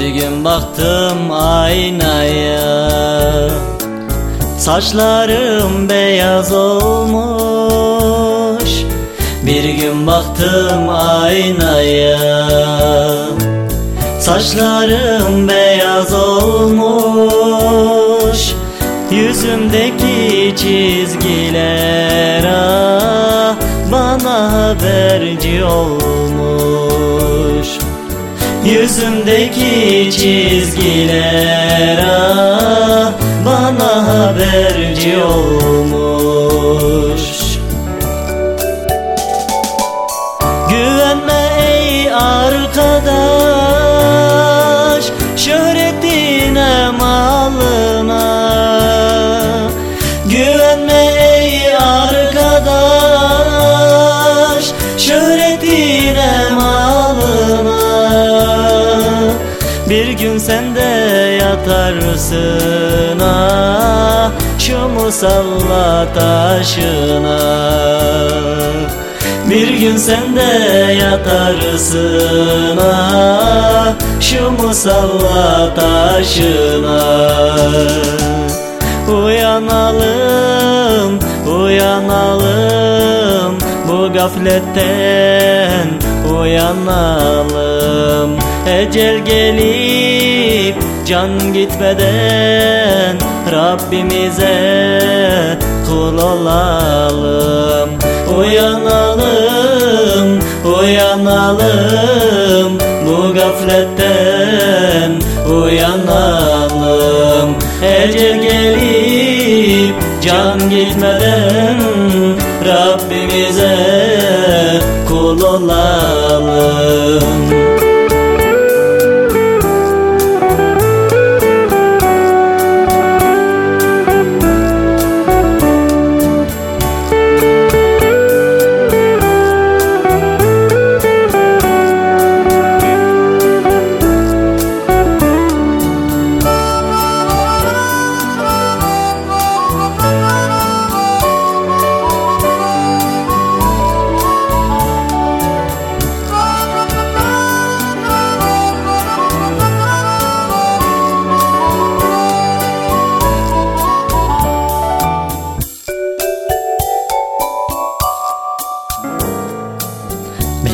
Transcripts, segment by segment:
gün baktım aynaya. Saçlarım beyaz olmuş. Bir gün baktım aynaya. Saçlarım beyaz olmuş. Yüzümdeki çizgiler ah, bana haberci olmuş Yüzümdeki çizgiler ah, bana haberci olmuş gün sen de yatarsın ah şu musalla taşına. Bir gün sen de yatarsın ah şu musalla taşına. Uyanalım, uyanalım bu gafletten uyanalım Ecel gelip can gitmeden Rabbimize kul olalım. Uyanalım, uyanalım bu gafletten uyanalım. Ecel gelip can gitmeden Rabbimize olalım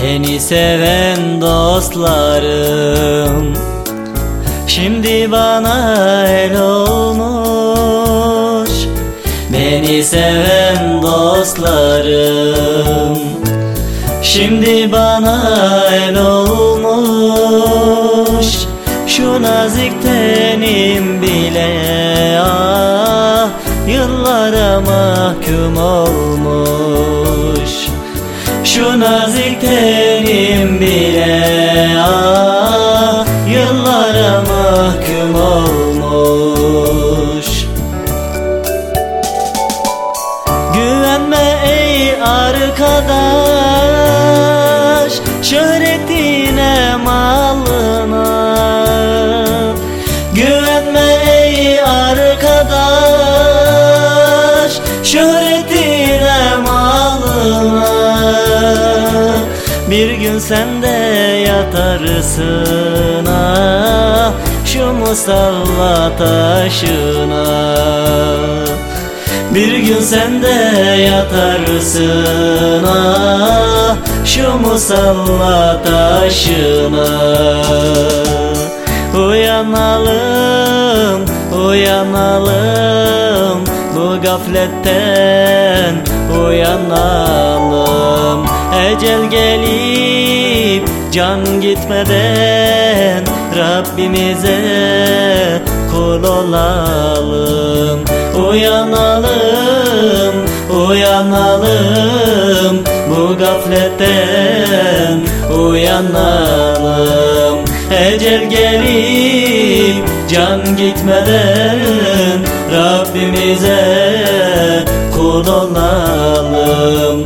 Beni seven dostlarım. Şimdi bana el olmuş. Beni seven dostlarım. Şimdi bana el olmuş. Şu nazik tenim bile ah Yıllara mahkum olmuş. Şu nazik tenim bile ah, Yıllara mahkum olmuş. Güvenme ey arkadaş bir gün sen de yatarsın ah şu musalla taşına. Bir gün sen de yatarsın ah şu musalla taşına. Uyanalım, uyanalım bu gafletten uyanalım Ecel gelip can gitmeden Rabbimize kul olalım. Uyanalım, uyanalım Bu gafletten uyanalım. Ecel gelip can gitmeden Rabbimize kul olalım